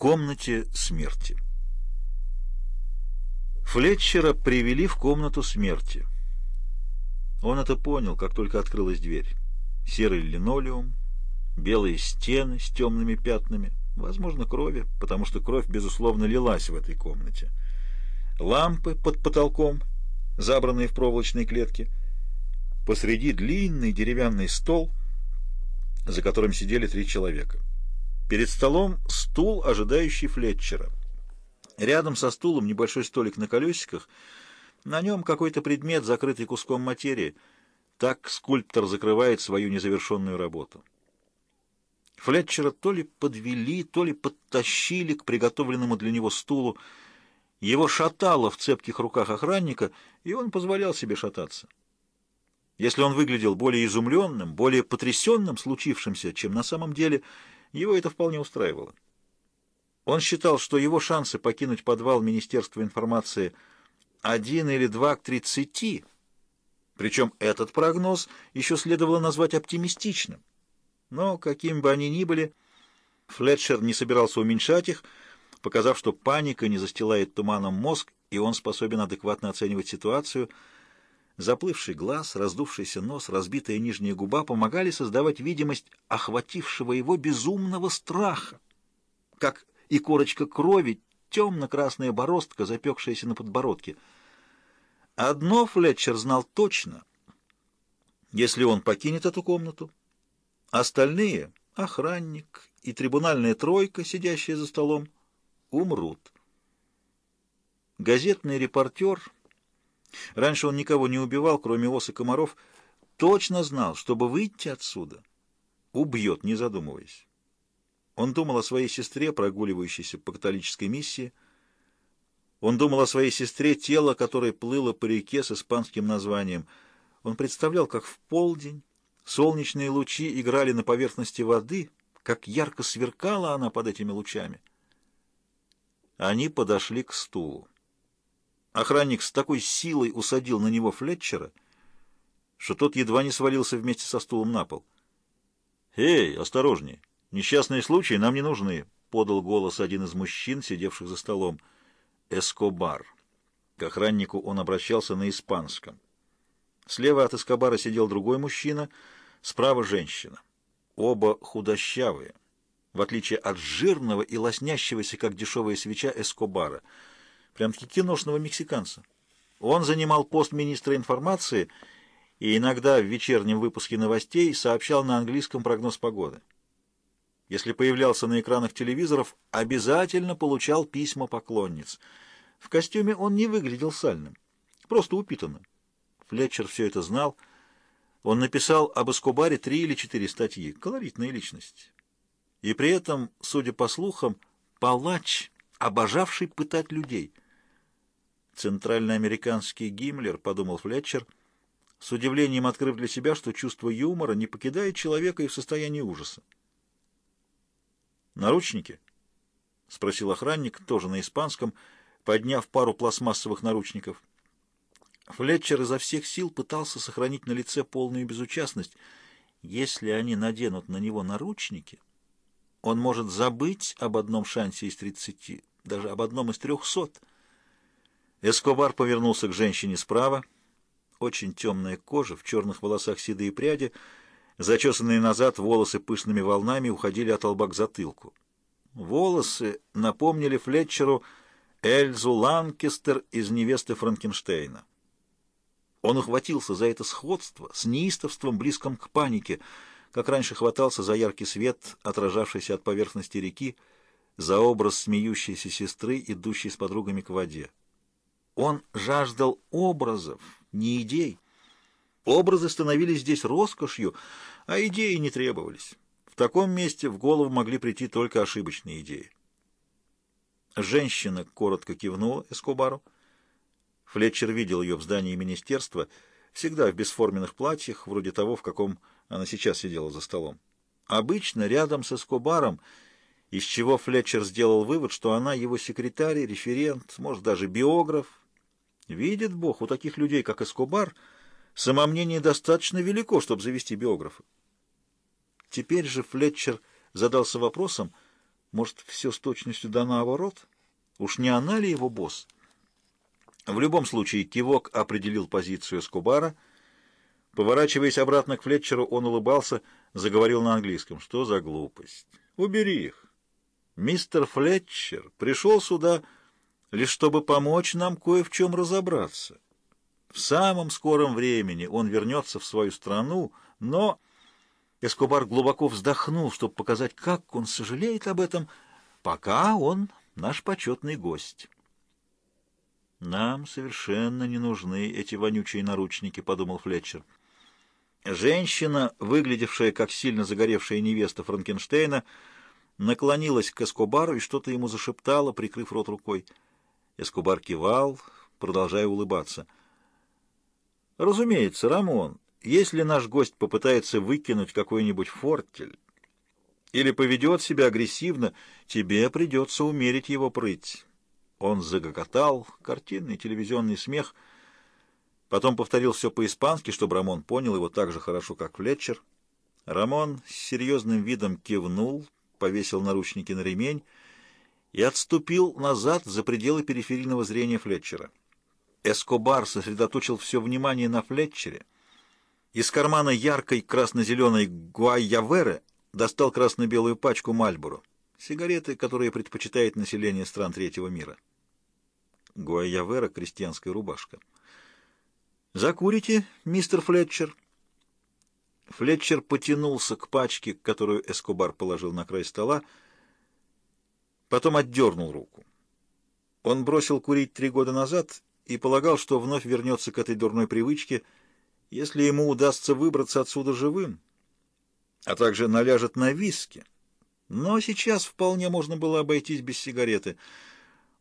комнате смерти. Флетчера привели в комнату смерти. Он это понял, как только открылась дверь. Серый линолеум, белые стены с темными пятнами, возможно, крови, потому что кровь, безусловно, лилась в этой комнате. Лампы под потолком, забранные в проволочные клетки. Посреди длинный деревянный стол, за которым сидели три человека. Перед столом стул, ожидающий Флетчера. Рядом со стулом небольшой столик на колесиках. На нем какой-то предмет, закрытый куском материи. Так скульптор закрывает свою незавершенную работу. Флетчера то ли подвели, то ли подтащили к приготовленному для него стулу. Его шатало в цепких руках охранника, и он позволял себе шататься. Если он выглядел более изумленным, более потрясенным случившимся, чем на самом деле – его это вполне устраивало. Он считал, что его шансы покинуть подвал Министерства информации один или два к тридцати, причем этот прогноз еще следовало назвать оптимистичным. Но, каким бы они ни были, Флетчер не собирался уменьшать их, показав, что паника не застилает туманом мозг, и он способен адекватно оценивать ситуацию – Заплывший глаз, раздувшийся нос, разбитая нижняя губа помогали создавать видимость охватившего его безумного страха. Как и корочка крови, темно-красная бороздка, запекшаяся на подбородке. Одно Флетчер знал точно. Если он покинет эту комнату, остальные, охранник и трибунальная тройка, сидящая за столом, умрут. Газетный репортер Раньше он никого не убивал, кроме ос и комаров. Точно знал, чтобы выйти отсюда, убьет, не задумываясь. Он думал о своей сестре, прогуливающейся по католической миссии. Он думал о своей сестре, тело которое плыло по реке с испанским названием. Он представлял, как в полдень солнечные лучи играли на поверхности воды, как ярко сверкала она под этими лучами. Они подошли к стулу. Охранник с такой силой усадил на него Флетчера, что тот едва не свалился вместе со стулом на пол. «Эй, осторожнее! Несчастные случаи нам не нужны!» — подал голос один из мужчин, сидевших за столом. «Эскобар». К охраннику он обращался на испанском. Слева от Эскобара сидел другой мужчина, справа — женщина. Оба худощавые, в отличие от жирного и лоснящегося, как дешевая свеча, Эскобара — прям-таки киношного мексиканца. Он занимал пост министра информации и иногда в вечернем выпуске новостей сообщал на английском прогноз погоды. Если появлялся на экранах телевизоров, обязательно получал письма поклонниц. В костюме он не выглядел сальным, просто упитанным. Флетчер все это знал. Он написал об Эскобаре три или четыре статьи. Колоритная личность. И при этом, судя по слухам, палач, обожавший пытать людей — «Центральноамериканский Гиммлер», — подумал Флетчер, с удивлением открыв для себя, что чувство юмора не покидает человека и в состоянии ужаса. «Наручники?» — спросил охранник, тоже на испанском, подняв пару пластмассовых наручников. Флетчер изо всех сил пытался сохранить на лице полную безучастность. Если они наденут на него наручники, он может забыть об одном шансе из тридцати, даже об одном из трехсот — Эскобар повернулся к женщине справа. Очень темная кожа, в черных волосах седые пряди, зачесанные назад волосы пышными волнами уходили от лба к затылку. Волосы напомнили Флетчеру Эльзу Ланкестер из «Невесты Франкенштейна». Он ухватился за это сходство с неистовством, близким к панике, как раньше хватался за яркий свет, отражавшийся от поверхности реки, за образ смеющейся сестры, идущей с подругами к воде. Он жаждал образов, не идей. Образы становились здесь роскошью, а идеи не требовались. В таком месте в голову могли прийти только ошибочные идеи. Женщина коротко кивнула Эскобару. Флетчер видел ее в здании министерства, всегда в бесформенных платьях, вроде того, в каком она сейчас сидела за столом. Обычно рядом с Эскобаром, из чего Флетчер сделал вывод, что она его секретарь, референт, может, даже биограф, Видит Бог, у таких людей, как Эскобар, самомнение достаточно велико, чтобы завести биографа. Теперь же Флетчер задался вопросом, Может, все с точностью да наоборот? Уж не она ли его босс? В любом случае, кивок определил позицию Скубара. Поворачиваясь обратно к Флетчеру, он улыбался, заговорил на английском. Что за глупость? Убери их. Мистер Флетчер пришел сюда лишь чтобы помочь нам кое в чем разобраться. В самом скором времени он вернется в свою страну, но... Эскобар глубоко вздохнул, чтобы показать, как он сожалеет об этом, пока он наш почетный гость. «Нам совершенно не нужны эти вонючие наручники», — подумал Флетчер. Женщина, выглядевшая как сильно загоревшая невеста Франкенштейна, наклонилась к Эскобару и что-то ему зашептала, прикрыв рот рукой. Эскобар кивал, продолжая улыбаться. «Разумеется, Рамон, если наш гость попытается выкинуть какой-нибудь фортель или поведет себя агрессивно, тебе придется умерить его прыть». Он загоготал, картинный телевизионный смех, потом повторил все по-испански, чтобы Рамон понял его так же хорошо, как Флетчер. Рамон с серьезным видом кивнул, повесил наручники на ремень и отступил назад за пределы периферийного зрения Флетчера. Эскобар сосредоточил все внимание на Флетчере. Из кармана яркой красно-зеленой гуайяверы достал красно-белую пачку Мальборо, сигареты, которые предпочитает население стран третьего мира. Гуайявера — крестьянская рубашка. «Закурите, мистер Флетчер?» Флетчер потянулся к пачке, которую Эскобар положил на край стола, потом отдернул руку. Он бросил курить три года назад и полагал, что вновь вернется к этой дурной привычке, если ему удастся выбраться отсюда живым, а также наляжет на виски. Но сейчас вполне можно было обойтись без сигареты.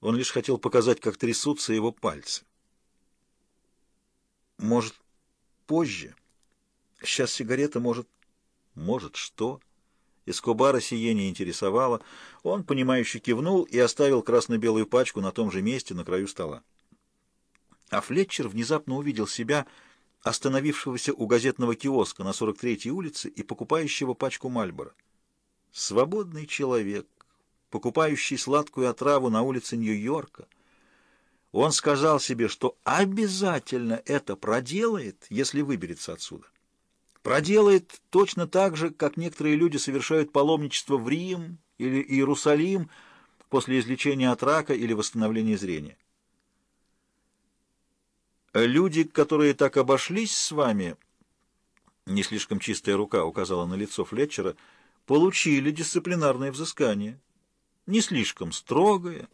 Он лишь хотел показать, как трясутся его пальцы. Может, позже? Сейчас сигарета может... Может, что? Эскобара сие не интересовало. Он, понимающе кивнул и оставил красно-белую пачку на том же месте, на краю стола. А Флетчер внезапно увидел себя, остановившегося у газетного киоска на 43-й улице и покупающего пачку Мальбора. Свободный человек, покупающий сладкую отраву на улице Нью-Йорка. Он сказал себе, что обязательно это проделает, если выберется отсюда проделает точно так же, как некоторые люди совершают паломничество в Рим или Иерусалим после излечения от рака или восстановления зрения. Люди, которые так обошлись с вами, не слишком чистая рука указала на лицо Флетчера, получили дисциплинарное взыскание. Не слишком строгое,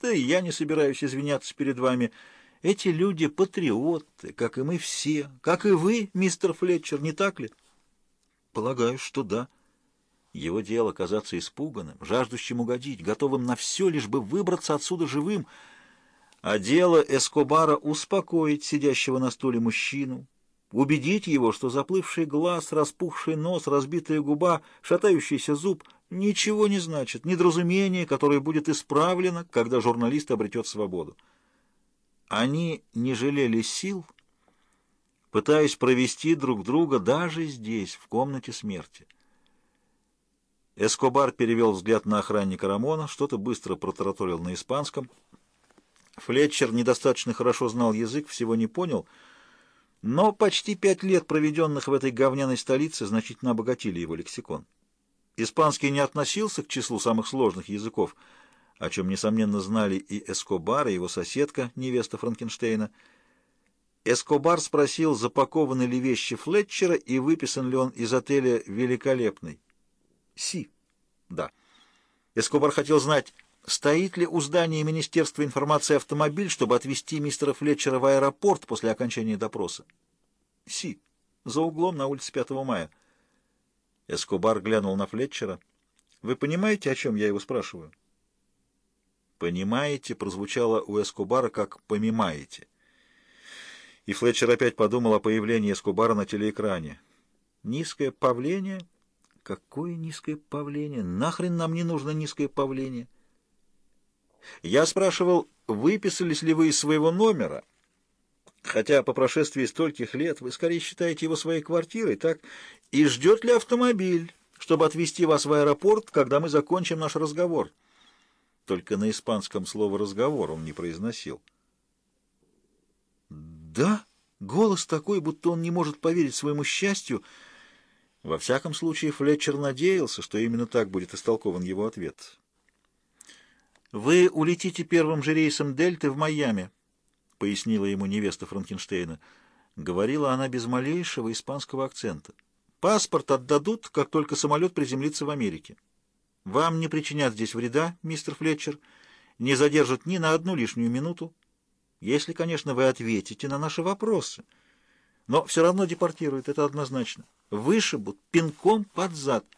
да и я не собираюсь извиняться перед вами, — эти люди патриоты, как и мы все, как и вы, мистер Флетчер, не так ли? Полагаю, что да. Его дело казаться испуганным, жаждущим угодить, готовым на все, лишь бы выбраться отсюда живым, а дело Эскобара успокоить сидящего на стуле мужчину, убедить его, что заплывший глаз, распухший нос, разбитая губа, шатающийся зуб ничего не значит, недоразумение, которое будет исправлено, когда журналист обретет свободу. Они не жалели сил, пытаясь провести друг друга даже здесь, в комнате смерти. Эскобар перевел взгляд на охранника Рамона, что-то быстро протараторил на испанском. Флетчер недостаточно хорошо знал язык, всего не понял, но почти пять лет, проведенных в этой говняной столице, значительно обогатили его лексикон. Испанский не относился к числу самых сложных языков — о чем, несомненно, знали и Эскобар, и его соседка, невеста Франкенштейна. Эскобар спросил, запакованы ли вещи Флетчера и выписан ли он из отеля «Великолепный». «Си». «Да». Эскобар хотел знать, стоит ли у здания Министерства информации автомобиль, чтобы отвезти мистера Флетчера в аэропорт после окончания допроса. «Си». За углом на улице 5 мая. Эскобар глянул на Флетчера. «Вы понимаете, о чем я его спрашиваю?» «Понимаете» прозвучало у Эскобара как «помимаете». И Флетчер опять подумал о появлении Эскобара на телеэкране. «Низкое павление? Какое низкое павление? Нахрен нам не нужно низкое павление?» Я спрашивал, выписались ли вы из своего номера, хотя по прошествии стольких лет вы скорее считаете его своей квартирой, так? И ждет ли автомобиль, чтобы отвезти вас в аэропорт, когда мы закончим наш разговор». Только на испанском слово «разговор» он не произносил. «Да?» Голос такой, будто он не может поверить своему счастью. Во всяком случае, Флетчер надеялся, что именно так будет истолкован его ответ. «Вы улетите первым же рейсом Дельты в Майами», — пояснила ему невеста Франкенштейна. Говорила она без малейшего испанского акцента. «Паспорт отдадут, как только самолет приземлится в Америке. Вам не причинят здесь вреда, мистер Флетчер, не задержат ни на одну лишнюю минуту. Если, конечно, вы ответите на наши вопросы. Но все равно депортируют, это однозначно. Вышибут пинком под зад —